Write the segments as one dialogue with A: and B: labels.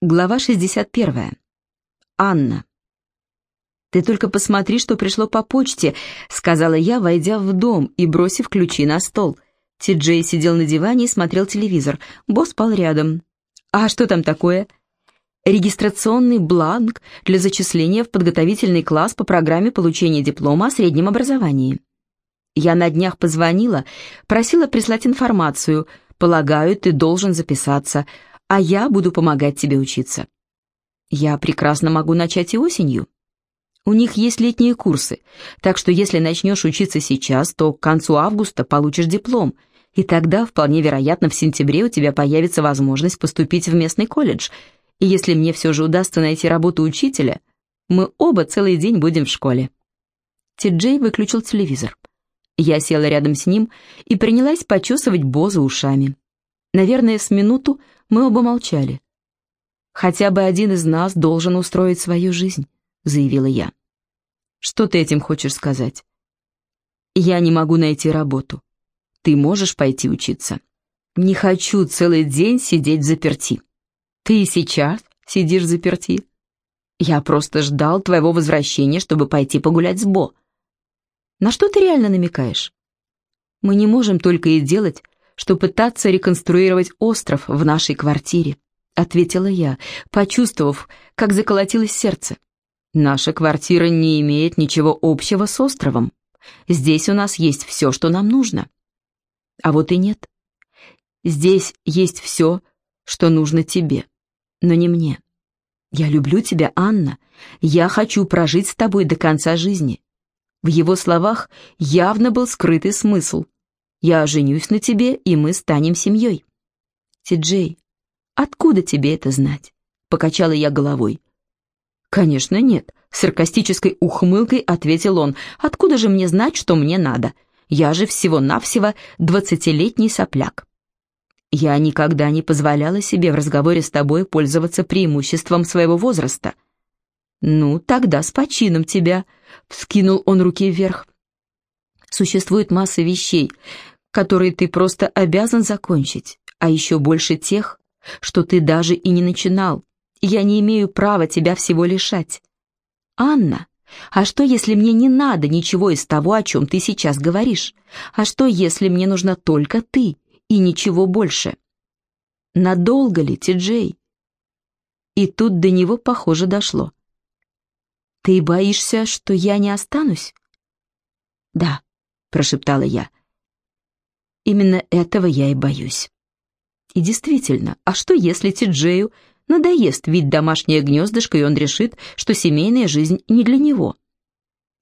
A: Глава 61. Анна. «Ты только посмотри, что пришло по почте», — сказала я, войдя в дом и бросив ключи на стол. Ти-Джей сидел на диване и смотрел телевизор. Босс спал рядом. «А что там такое?» «Регистрационный бланк для зачисления в подготовительный класс по программе получения диплома о среднем образовании». Я на днях позвонила, просила прислать информацию. «Полагаю, ты должен записаться а я буду помогать тебе учиться. Я прекрасно могу начать и осенью. У них есть летние курсы, так что если начнешь учиться сейчас, то к концу августа получишь диплом, и тогда, вполне вероятно, в сентябре у тебя появится возможность поступить в местный колледж. И если мне все же удастся найти работу учителя, мы оба целый день будем в школе. Ти-Джей выключил телевизор. Я села рядом с ним и принялась почесывать Боза ушами. Наверное, с минуту мы оба молчали. «Хотя бы один из нас должен устроить свою жизнь», — заявила я. «Что ты этим хочешь сказать?» «Я не могу найти работу. Ты можешь пойти учиться?» «Не хочу целый день сидеть заперти». «Ты и сейчас сидишь заперти?» «Я просто ждал твоего возвращения, чтобы пойти погулять с Бо». «На что ты реально намекаешь?» «Мы не можем только и делать, что пытаться реконструировать остров в нашей квартире», — ответила я, почувствовав, как заколотилось сердце. «Наша квартира не имеет ничего общего с островом. Здесь у нас есть все, что нам нужно». А вот и нет. Здесь есть все, что нужно тебе, но не мне. Я люблю тебя, Анна. Я хочу прожить с тобой до конца жизни. В его словах явно был скрытый смысл — я женюсь на тебе, и мы станем семьей». «Ти-Джей, откуда тебе это знать?» — покачала я головой. «Конечно нет», — саркастической ухмылкой ответил он. «Откуда же мне знать, что мне надо? Я же всего-навсего двадцатилетний сопляк». «Я никогда не позволяла себе в разговоре с тобой пользоваться преимуществом своего возраста». «Ну, тогда с почином тебя», — вскинул он руки вверх. Существует масса вещей, которые ты просто обязан закончить, а еще больше тех, что ты даже и не начинал. Я не имею права тебя всего лишать. Анна, а что, если мне не надо ничего из того, о чем ты сейчас говоришь? А что, если мне нужна только ты и ничего больше? Надолго ли, Ти-Джей? И тут до него, похоже, дошло. Ты боишься, что я не останусь? Да, прошептала я. Именно этого я и боюсь. И действительно, а что если Ти-Джею надоест вид домашнее гнездышко, и он решит, что семейная жизнь не для него?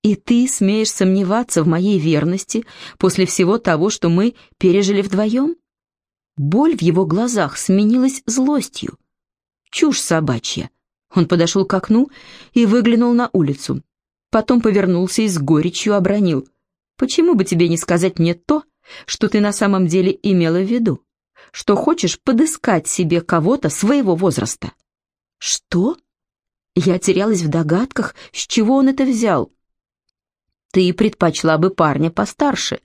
A: И ты смеешь сомневаться в моей верности после всего того, что мы пережили вдвоем? Боль в его глазах сменилась злостью. Чушь собачья. Он подошел к окну и выглянул на улицу. Потом повернулся и с горечью обронил. «Почему бы тебе не сказать мне то, что ты на самом деле имела в виду, что хочешь подыскать себе кого-то своего возраста. Что? Я терялась в догадках, с чего он это взял. Ты предпочла бы парня постарше,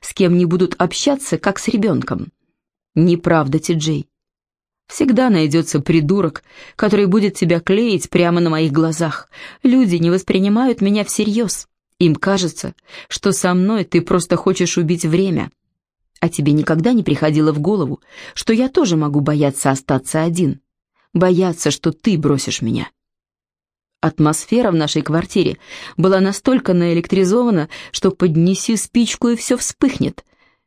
A: с кем не будут общаться, как с ребенком. Неправда, Ти-Джей. Всегда найдется придурок, который будет тебя клеить прямо на моих глазах. Люди не воспринимают меня всерьез. Им кажется, что со мной ты просто хочешь убить время. А тебе никогда не приходило в голову, что я тоже могу бояться остаться один, бояться, что ты бросишь меня. Атмосфера в нашей квартире была настолько наэлектризована, что поднеси спичку и все вспыхнет.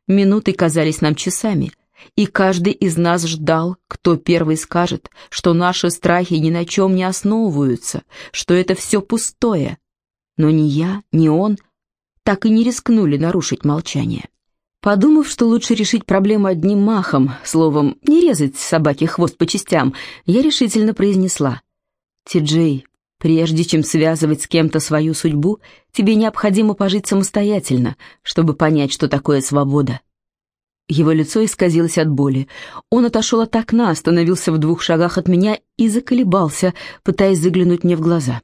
A: Минуты казались нам часами, и каждый из нас ждал, кто первый скажет, что наши страхи ни на чем не основываются, что это все пустое. Но ни я, ни он так и не рискнули нарушить молчание. Подумав, что лучше решить проблему одним махом, словом, не резать собаке хвост по частям, я решительно произнесла. «Ти-Джей, прежде чем связывать с кем-то свою судьбу, тебе необходимо пожить самостоятельно, чтобы понять, что такое свобода». Его лицо исказилось от боли. Он отошел от окна, остановился в двух шагах от меня и заколебался, пытаясь заглянуть мне в глаза.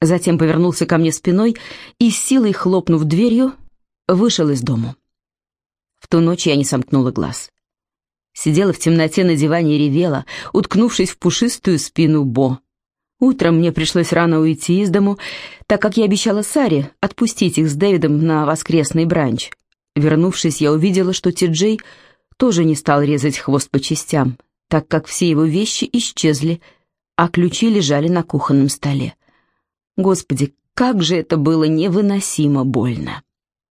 A: Затем повернулся ко мне спиной и, силой хлопнув дверью, вышел из дому. В ту ночь я не сомкнула глаз. Сидела в темноте на диване и ревела, уткнувшись в пушистую спину Бо. Утром мне пришлось рано уйти из дому, так как я обещала Саре отпустить их с Дэвидом на воскресный бранч. Вернувшись, я увидела, что Ти-Джей тоже не стал резать хвост по частям, так как все его вещи исчезли, а ключи лежали на кухонном столе. Господи, как же это было невыносимо больно.